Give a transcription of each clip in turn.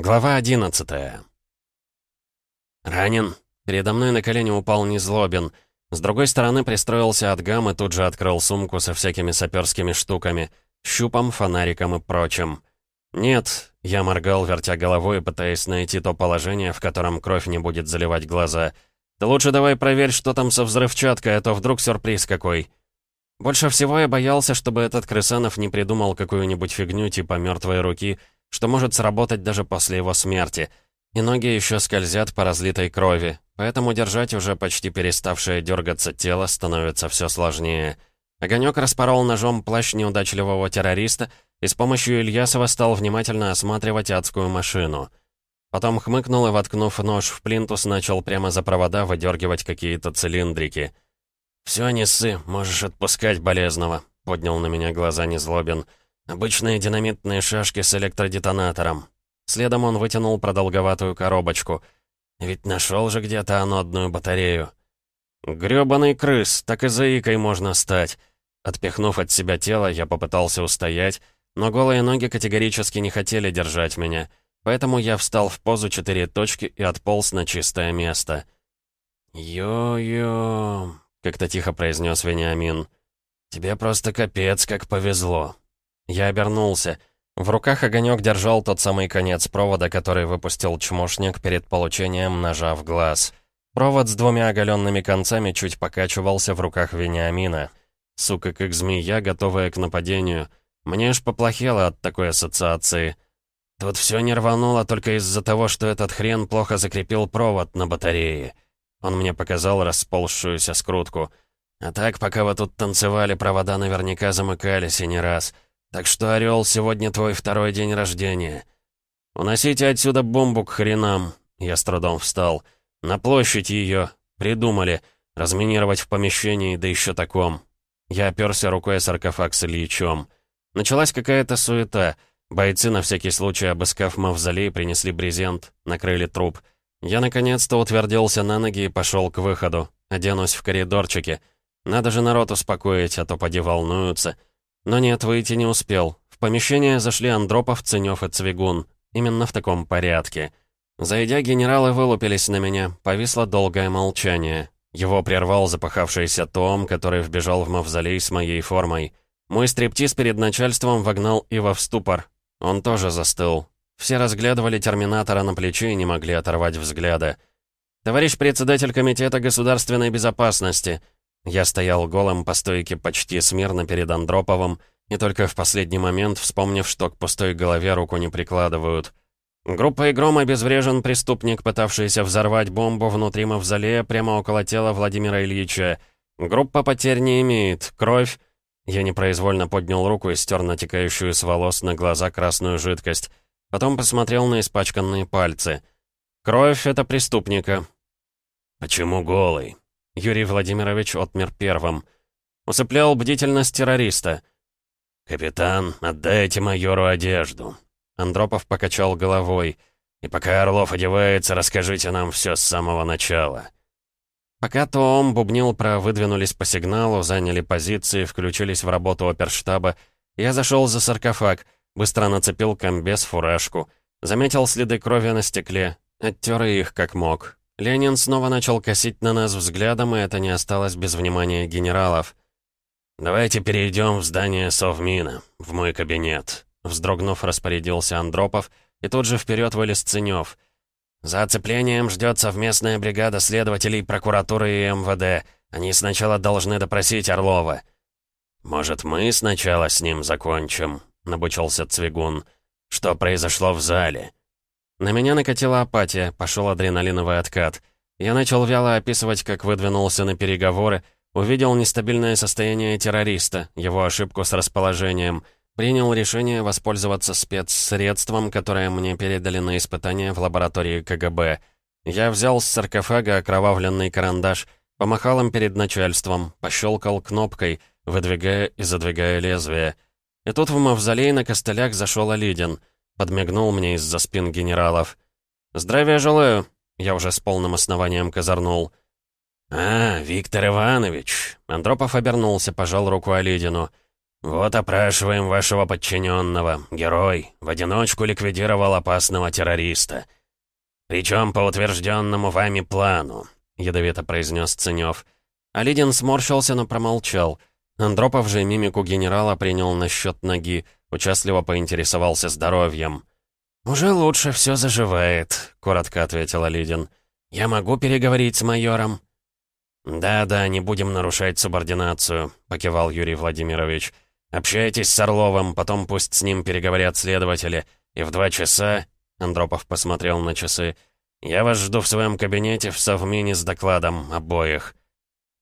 Глава 11 «Ранен?» Передо мной на колени упал Незлобин. С другой стороны пристроился Адгам и тут же открыл сумку со всякими саперскими штуками, щупом, фонариком и прочим. «Нет», — я моргал, вертя головой, пытаясь найти то положение, в котором кровь не будет заливать глаза. «Ты лучше давай проверь, что там со взрывчаткой, а то вдруг сюрприз какой». Больше всего я боялся, чтобы этот Крысанов не придумал какую-нибудь фигню типа мертвой руки, что может сработать даже после его смерти. И ноги еще скользят по разлитой крови, поэтому держать уже почти переставшее дергаться тело становится все сложнее. Огонек распорол ножом плащ неудачливого террориста и с помощью Ильясова стал внимательно осматривать адскую машину. Потом хмыкнул и, воткнув нож в плинтус, начал прямо за провода выдергивать какие-то цилиндрики. «Все, не ссы, можешь отпускать болезного», — поднял на меня глаза Незлобин. «Обычные динамитные шашки с электродетонатором». Следом он вытянул продолговатую коробочку. «Ведь нашел же где-то анодную батарею». «Грёбаный крыс, так и заикой можно стать». Отпихнув от себя тело, я попытался устоять, но голые ноги категорически не хотели держать меня, поэтому я встал в позу четыре точки и отполз на чистое место. «Йо-йо», — как-то тихо произнес Вениамин. «Тебе просто капец, как повезло». Я обернулся. В руках огонек держал тот самый конец провода, который выпустил чмошник перед получением ножа в глаз. Провод с двумя оголенными концами чуть покачивался в руках Вениамина. Сука, как змея, готовая к нападению. Мне аж поплохело от такой ассоциации. Тут все не рвануло только из-за того, что этот хрен плохо закрепил провод на батарее. Он мне показал расползшуюся скрутку. А так, пока вы тут танцевали, провода наверняка замыкались и не раз. Так что, Орел, сегодня твой второй день рождения. Уносите отсюда бомбу к хренам. Я с трудом встал. На площадь ее. Придумали. Разминировать в помещении, да еще таком. Я оперся рукой о саркофаг с Ильичом. Началась какая-то суета. Бойцы, на всякий случай обыскав мавзолей, принесли брезент, накрыли труп — я наконец-то утвердился на ноги и пошел к выходу. Оденусь в коридорчике. Надо же народ успокоить, а то поди волнуются. Но нет, выйти не успел. В помещение зашли Андропов, Ценёв и Цвигун. Именно в таком порядке. Зайдя, генералы вылупились на меня. Повисло долгое молчание. Его прервал запахавшийся Том, который вбежал в мавзолей с моей формой. Мой стриптиз перед начальством вогнал Ива в ступор. Он тоже застыл. Все разглядывали терминатора на плече и не могли оторвать взгляда. «Товарищ председатель Комитета государственной безопасности!» Я стоял голым по стойке почти смирно перед Андроповым, и только в последний момент, вспомнив, что к пустой голове руку не прикладывают. Группа «Игром» обезврежен преступник, пытавшийся взорвать бомбу внутри мавзолея прямо около тела Владимира Ильича. Группа потерь не имеет. Кровь... Я непроизвольно поднял руку и стер натекающую с волос на глаза красную жидкость. Потом посмотрел на испачканные пальцы. «Кровь — это преступника». «Почему голый?» Юрий Владимирович отмер первым. Усыплял бдительность террориста. «Капитан, отдайте майору одежду». Андропов покачал головой. «И пока Орлов одевается, расскажите нам все с самого начала». Пока Том бубнил про «выдвинулись по сигналу», заняли позиции, включились в работу оперштаба, я зашел за саркофаг — Быстро нацепил комбез, фуражку. Заметил следы крови на стекле. Оттер их как мог. Ленин снова начал косить на нас взглядом, и это не осталось без внимания генералов. «Давайте перейдем в здание Совмина, в мой кабинет», вздрогнув, распорядился Андропов, и тут же вперед вылез Ценёв. «За оцеплением ждет совместная бригада следователей прокуратуры и МВД. Они сначала должны допросить Орлова». «Может, мы сначала с ним закончим?» набучился Цвигун. «Что произошло в зале?» На меня накатила апатия, пошел адреналиновый откат. Я начал вяло описывать, как выдвинулся на переговоры, увидел нестабильное состояние террориста, его ошибку с расположением, принял решение воспользоваться спецсредством, которое мне передали на испытание в лаборатории КГБ. Я взял с саркофага окровавленный карандаш, помахал им перед начальством, пощелкал кнопкой, выдвигая и задвигая лезвие — и тут в мавзолей на костылях зашел Олидин. Подмигнул мне из-за спин генералов. «Здравия желаю!» Я уже с полным основанием козырнул. «А, Виктор Иванович!» Андропов обернулся, пожал руку Олидину. «Вот опрашиваем вашего подчиненного. Герой. В одиночку ликвидировал опасного террориста. Причем по утвержденному вами плану», — ядовито произнес Ценев. Алидин сморщился, но промолчал. Андропов же мимику генерала принял на счет ноги, участливо поинтересовался здоровьем. «Уже лучше все заживает», — коротко ответил Алидин. «Я могу переговорить с майором?» «Да-да, не будем нарушать субординацию», — покивал Юрий Владимирович. «Общайтесь с Орловым, потом пусть с ним переговорят следователи. И в два часа...» — Андропов посмотрел на часы. «Я вас жду в своем кабинете в совмине с докладом обоих».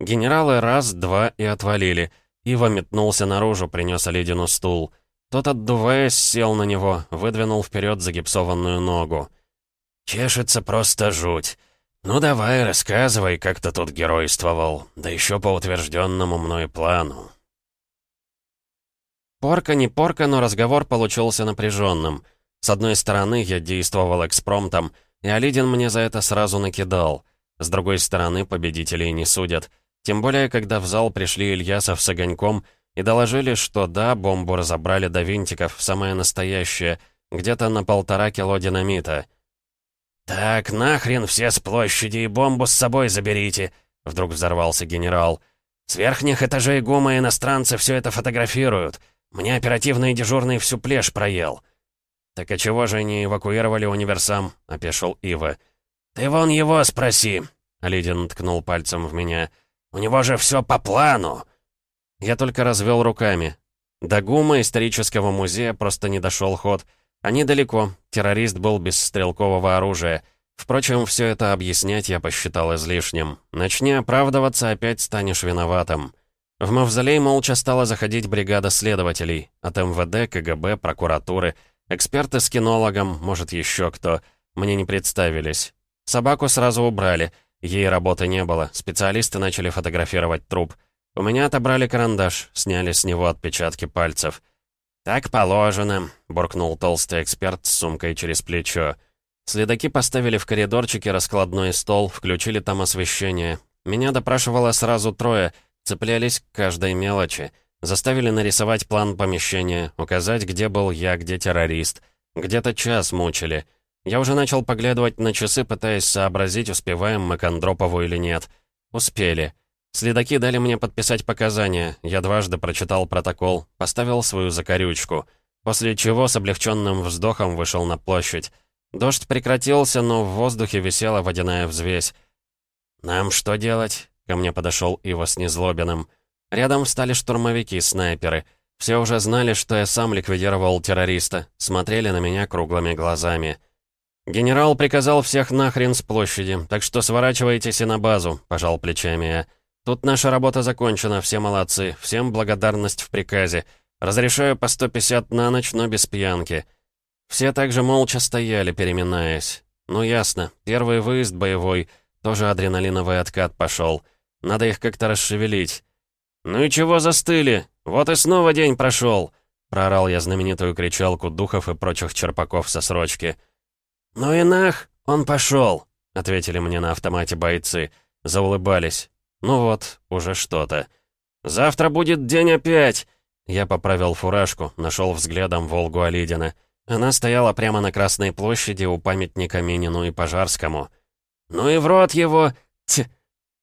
Генералы раз, два и отвалили. Ива метнулся наружу, принес Оледину стул. Тот, отдуваясь, сел на него, выдвинул вперед загипсованную ногу. «Чешется просто жуть. Ну давай, рассказывай, как ты тут геройствовал, да еще по утвержденному мной плану». Порка не порка, но разговор получился напряженным. С одной стороны, я действовал экспромтом, и Алидин мне за это сразу накидал. С другой стороны, победителей не судят. Тем более, когда в зал пришли Ильясов с Огоньком и доложили, что да, бомбу разобрали до винтиков, самое настоящее, где-то на полтора кило динамита. «Так, нахрен все с площади и бомбу с собой заберите!» Вдруг взорвался генерал. «С верхних этажей ГУМа иностранцы все это фотографируют. Мне оперативный дежурный всю плешь проел». «Так а чего же не эвакуировали универсам?» — опешил Ива. «Ты вон его спроси!» — Алидин ткнул пальцем в меня. «У него же все по плану!» Я только развел руками. До ГУМа исторического музея просто не дошел ход. Они далеко, террорист был без стрелкового оружия. Впрочем, все это объяснять я посчитал излишним. Начни оправдываться, опять станешь виноватым. В мавзолей молча стала заходить бригада следователей. От МВД, КГБ, прокуратуры. Эксперты с кинологом, может, еще кто. Мне не представились. Собаку сразу убрали. Ей работы не было. Специалисты начали фотографировать труп. У меня отобрали карандаш, сняли с него отпечатки пальцев. «Так положено», — буркнул толстый эксперт с сумкой через плечо. Следаки поставили в коридорчике раскладной стол, включили там освещение. Меня допрашивало сразу трое, Цеплялись к каждой мелочи. Заставили нарисовать план помещения, указать, где был я, где террорист. Где-то час мучили. Я уже начал поглядывать на часы, пытаясь сообразить, успеваем мы к Андропову или нет. Успели. Следаки дали мне подписать показания. Я дважды прочитал протокол, поставил свою закорючку. После чего с облегченным вздохом вышел на площадь. Дождь прекратился, но в воздухе висела водяная взвесь. «Нам что делать?» Ко мне подошел Ива с Незлобиным. Рядом встали штурмовики-снайперы. Все уже знали, что я сам ликвидировал террориста. Смотрели на меня круглыми глазами. «Генерал приказал всех нахрен с площади, так что сворачивайтесь и на базу», — пожал плечами я. «Тут наша работа закончена, все молодцы, всем благодарность в приказе. Разрешаю по 150 на ночь, но без пьянки». Все также молча стояли, переминаясь. «Ну ясно, первый выезд боевой, тоже адреналиновый откат пошел. Надо их как-то расшевелить. «Ну и чего застыли? Вот и снова день прошел!» Проорал я знаменитую кричалку духов и прочих черпаков со срочки. «Ну и нах, он пошел!» — ответили мне на автомате бойцы. Заулыбались. «Ну вот, уже что-то». «Завтра будет день опять!» Я поправил фуражку, нашел взглядом Волгу Алидина. Она стояла прямо на Красной площади у памятника Минину и Пожарскому. «Ну и в рот его! Ть!»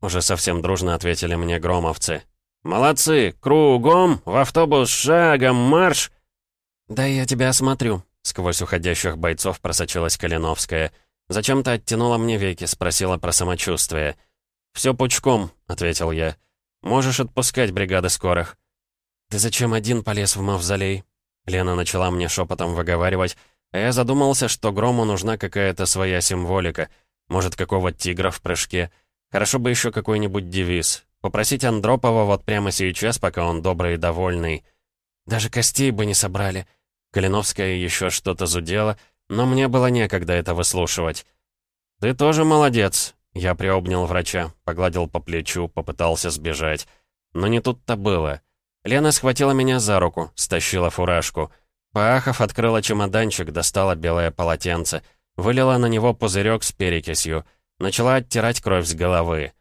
Уже совсем дружно ответили мне громовцы. «Молодцы! Кругом! В автобус шагом! Марш!» «Да я тебя осмотрю», — сквозь уходящих бойцов просочилась Калиновская. Зачем-то оттянула мне веки, спросила про самочувствие. «Все пучком», — ответил я. «Можешь отпускать бригады скорых». «Ты зачем один полез в мавзолей?» Лена начала мне шепотом выговаривать, а я задумался, что Грому нужна какая-то своя символика. Может, какого тигра в прыжке — Хорошо бы еще какой-нибудь девиз. Попросить Андропова вот прямо сейчас, пока он добрый и довольный. Даже костей бы не собрали. Калиновская еще что-то зудела, но мне было некогда это выслушивать. «Ты тоже молодец», — я приобнял врача, погладил по плечу, попытался сбежать. Но не тут-то было. Лена схватила меня за руку, стащила фуражку. Поахов открыла чемоданчик, достала белое полотенце, вылила на него пузырек с перекисью — Начала оттирать кровь с головы.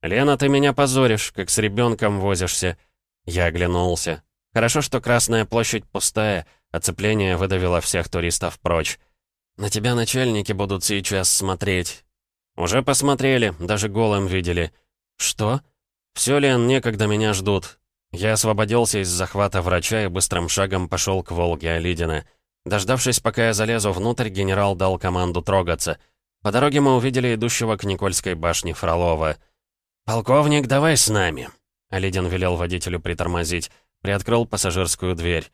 «Лена, ты меня позоришь, как с ребенком возишься». Я оглянулся. Хорошо, что Красная площадь пустая, оцепление выдавило всех туристов прочь. На тебя начальники будут сейчас смотреть. Уже посмотрели, даже голым видели. Что? Все, Лен, некогда меня ждут. Я освободился из захвата врача и быстрым шагом пошел к Волге Алидина. Дождавшись, пока я залезу внутрь, генерал дал команду трогаться. По дороге мы увидели идущего к Никольской башне Фролова. «Полковник, давай с нами!» Алидин велел водителю притормозить, приоткрыл пассажирскую дверь.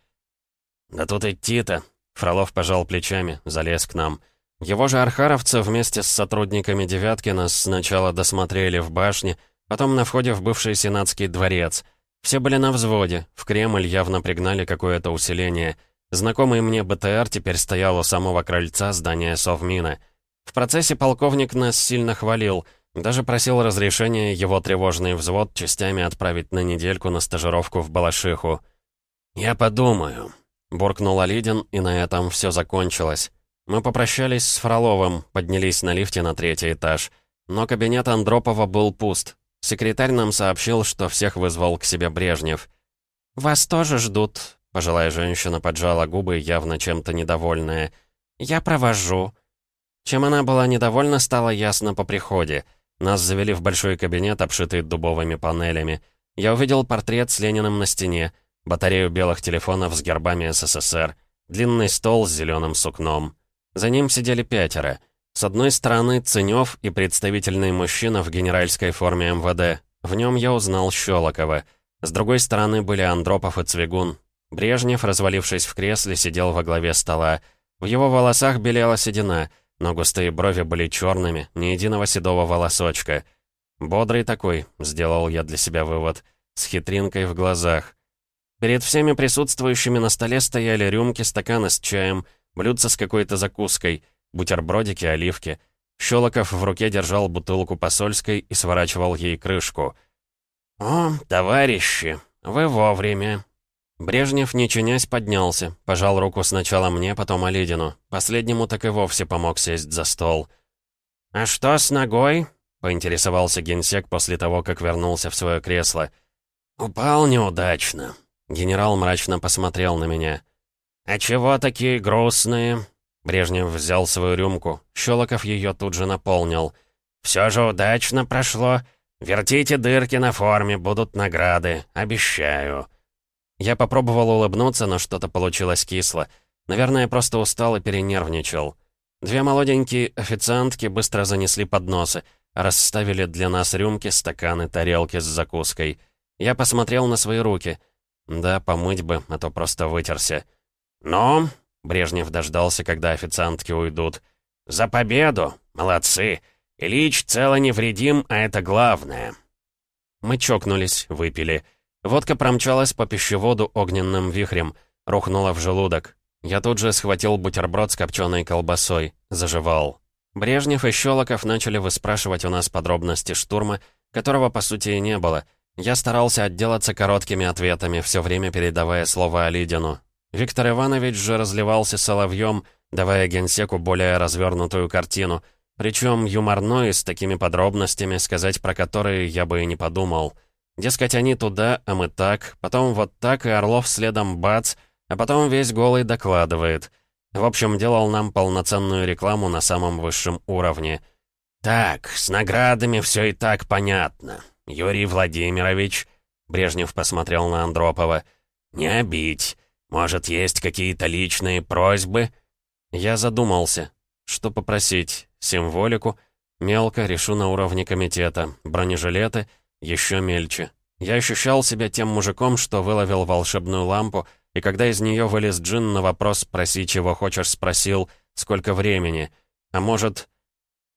«Да тут идти-то!» Фролов пожал плечами, залез к нам. Его же архаровцы вместе с сотрудниками «девятки» нас сначала досмотрели в башне, потом на входе в бывший сенатский дворец. Все были на взводе, в Кремль явно пригнали какое-то усиление. Знакомый мне БТР теперь стоял у самого крыльца здания Совмина. В процессе полковник нас сильно хвалил, даже просил разрешения его тревожный взвод частями отправить на недельку на стажировку в Балашиху. «Я подумаю», — буркнул Алидин, и на этом все закончилось. Мы попрощались с Фроловым, поднялись на лифте на третий этаж. Но кабинет Андропова был пуст. Секретарь нам сообщил, что всех вызвал к себе Брежнев. «Вас тоже ждут», — пожилая женщина поджала губы, явно чем-то недовольная. «Я провожу». Чем она была недовольна, стало ясно по приходе. Нас завели в большой кабинет, обшитый дубовыми панелями. Я увидел портрет с Лениным на стене, батарею белых телефонов с гербами СССР, длинный стол с зеленым сукном. За ним сидели пятеро. С одной стороны Ценёв и представительный мужчина в генеральской форме МВД. В нем я узнал Щелокова. С другой стороны были Андропов и Цвигун. Брежнев, развалившись в кресле, сидел во главе стола. В его волосах белела седина, но густые брови были черными, ни единого седого волосочка. «Бодрый такой», — сделал я для себя вывод, с хитринкой в глазах. Перед всеми присутствующими на столе стояли рюмки, стаканы с чаем — блюдце с какой-то закуской, бутербродики, оливки. Щелоков в руке держал бутылку посольской и сворачивал ей крышку. «О, товарищи, вы вовремя!» Брежнев, не чинясь, поднялся, пожал руку сначала мне, потом Оледину. Последнему так и вовсе помог сесть за стол. «А что с ногой?» — поинтересовался генсек после того, как вернулся в свое кресло. «Упал неудачно». Генерал мрачно посмотрел на меня. «А чего такие грустные?» Брежнев взял свою рюмку. Щелоков ее тут же наполнил. «Все же удачно прошло. Вертите дырки на форме, будут награды. Обещаю». Я попробовал улыбнуться, но что-то получилось кисло. Наверное, просто устал и перенервничал. Две молоденькие официантки быстро занесли подносы, расставили для нас рюмки, стаканы, тарелки с закуской. Я посмотрел на свои руки. Да, помыть бы, а то просто вытерся. «Ну?» — Брежнев дождался, когда официантки уйдут. «За победу! Молодцы! Ильич цело невредим, а это главное!» Мы чокнулись, выпили. Водка промчалась по пищеводу огненным вихрем, рухнула в желудок. Я тут же схватил бутерброд с копченой колбасой, заживал. Брежнев и Щелоков начали выспрашивать у нас подробности штурма, которого, по сути, и не было. Я старался отделаться короткими ответами, все время передавая слово Алидину, Виктор Иванович же разливался соловьем, давая генсеку более развернутую картину, причем юморной, с такими подробностями, сказать про которые я бы и не подумал. Дескать, они туда, а мы так, потом вот так, и Орлов следом бац, а потом весь голый докладывает. В общем, делал нам полноценную рекламу на самом высшем уровне. «Так, с наградами все и так понятно. Юрий Владимирович...» Брежнев посмотрел на Андропова. «Не обидь. «Может, есть какие-то личные просьбы?» Я задумался. Что попросить? Символику? Мелко, решу на уровне комитета. Бронежилеты? Еще мельче. Я ощущал себя тем мужиком, что выловил волшебную лампу, и когда из нее вылез джин на вопрос «спроси, чего хочешь» спросил «сколько времени?» А может...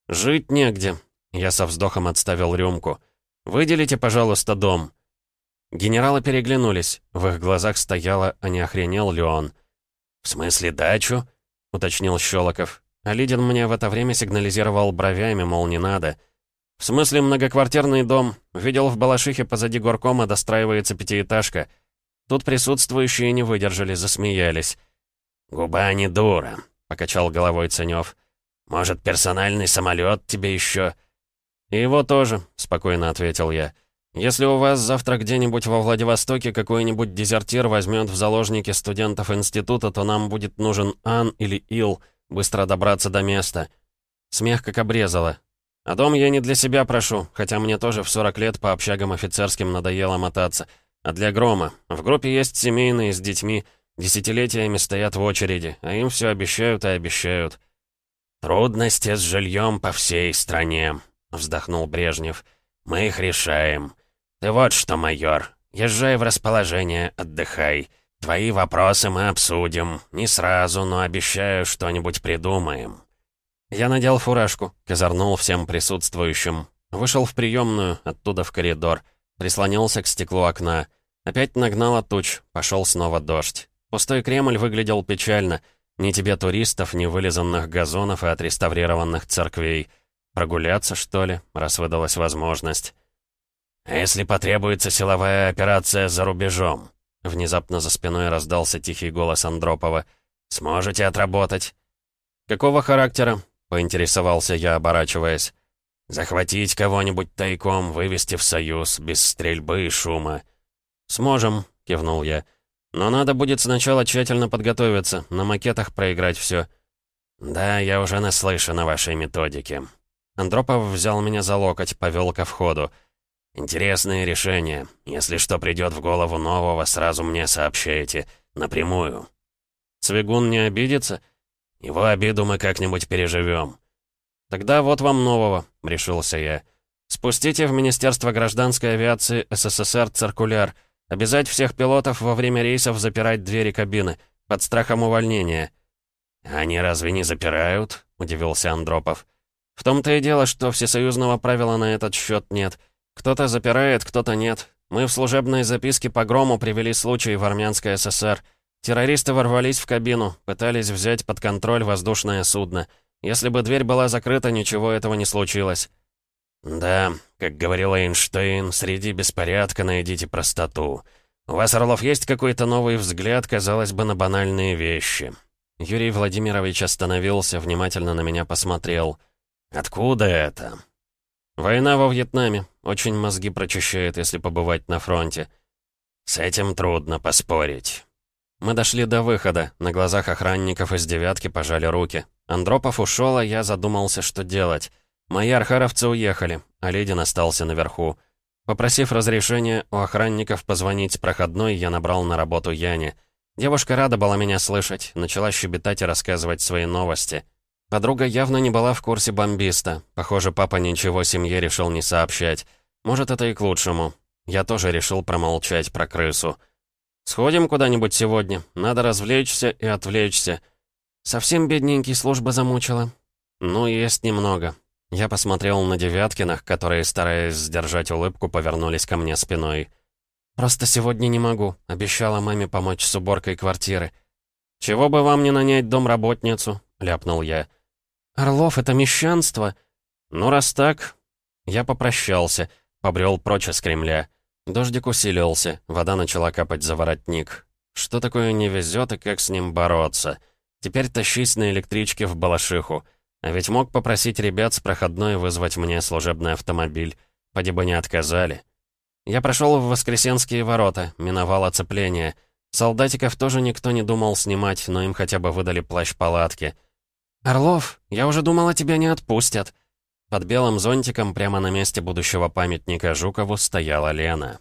«Жить негде». Я со вздохом отставил рюмку. «Выделите, пожалуйста, дом». Генералы переглянулись. В их глазах стояло, а не охренел ли он. «В смысле дачу?» — уточнил Щелоков. А Лидин мне в это время сигнализировал бровями, мол, не надо. «В смысле многоквартирный дом. Видел в Балашихе позади горкома достраивается пятиэтажка. Тут присутствующие не выдержали, засмеялись. «Губа не дура», — покачал головой Ценёв. «Может, персональный самолет тебе еще?» «И его тоже», — спокойно ответил я. Если у вас завтра где-нибудь во Владивостоке какой-нибудь дезертир возьмет в заложники студентов института, то нам будет нужен Ан или Ил, быстро добраться до места. Смех как обрезало. А дом я не для себя прошу, хотя мне тоже в 40 лет по общагам офицерским надоело мотаться, а для Грома. В группе есть семейные с детьми, десятилетиями стоят в очереди, а им все обещают и обещают. «Трудности с жильем по всей стране», — вздохнул Брежнев. «Мы их решаем. «Ты вот что, майор, езжай в расположение, отдыхай. Твои вопросы мы обсудим. Не сразу, но обещаю, что-нибудь придумаем». Я надел фуражку, козырнул всем присутствующим. Вышел в приемную, оттуда в коридор. Прислонился к стеклу окна. Опять нагнало туч, пошел снова дождь. Пустой Кремль выглядел печально. Ни тебе туристов, ни вылизанных газонов и отреставрированных церквей. Прогуляться, что ли, раз выдалась возможность. «А если потребуется силовая операция за рубежом?» Внезапно за спиной раздался тихий голос Андропова. «Сможете отработать?» «Какого характера?» — поинтересовался я, оборачиваясь. «Захватить кого-нибудь тайком, вывести в союз, без стрельбы и шума». «Сможем», — кивнул я. «Но надо будет сначала тщательно подготовиться, на макетах проиграть все. «Да, я уже наслышан о вашей методике». Андропов взял меня за локоть, повел ко входу. «Интересное решение. Если что придет в голову нового, сразу мне сообщайте. Напрямую». «Цвигун не обидится?» «Его обиду мы как-нибудь переживем». «Тогда вот вам нового», — решился я. «Спустите в Министерство гражданской авиации СССР циркуляр. Обязать всех пилотов во время рейсов запирать двери кабины, под страхом увольнения». «Они разве не запирают?» — удивился Андропов. «В том-то и дело, что всесоюзного правила на этот счет нет». Кто-то запирает, кто-то нет. Мы в служебной записке по грому привели случай в Армянской ССР. Террористы ворвались в кабину, пытались взять под контроль воздушное судно. Если бы дверь была закрыта, ничего этого не случилось. «Да, как говорил Эйнштейн, среди беспорядка найдите простоту. У вас, Орлов, есть какой-то новый взгляд, казалось бы, на банальные вещи?» Юрий Владимирович остановился, внимательно на меня посмотрел. «Откуда это?» «Война во Вьетнаме. Очень мозги прочищает, если побывать на фронте». «С этим трудно поспорить». Мы дошли до выхода. На глазах охранников из «девятки» пожали руки. Андропов ушел, а я задумался, что делать. Мои архаровцы уехали, а Ледин остался наверху. Попросив разрешения у охранников позвонить проходной, я набрал на работу Яне. Девушка рада была меня слышать, начала щебетать и рассказывать свои новости. Подруга явно не была в курсе бомбиста. Похоже, папа ничего семье решил не сообщать. Может, это и к лучшему. Я тоже решил промолчать про крысу. «Сходим куда-нибудь сегодня. Надо развлечься и отвлечься. Совсем бедненький служба замучила. Ну, есть немного». Я посмотрел на Девяткинах, которые, стараясь сдержать улыбку, повернулись ко мне спиной. «Просто сегодня не могу. Обещала маме помочь с уборкой квартиры». «Чего бы вам не нанять домработницу?» — ляпнул я. «Орлов, это мещанство!» «Ну, раз так...» Я попрощался, побрел прочь из Кремля. Дождик усилился, вода начала капать за воротник. Что такое не везет и как с ним бороться? Теперь тащись на электричке в Балашиху. А ведь мог попросить ребят с проходной вызвать мне служебный автомобиль. Поди бы не отказали. Я прошел в Воскресенские ворота, миновал оцепление. Солдатиков тоже никто не думал снимать, но им хотя бы выдали плащ-палатки. «Орлов, я уже думала, тебя не отпустят». Под белым зонтиком прямо на месте будущего памятника Жукову стояла Лена.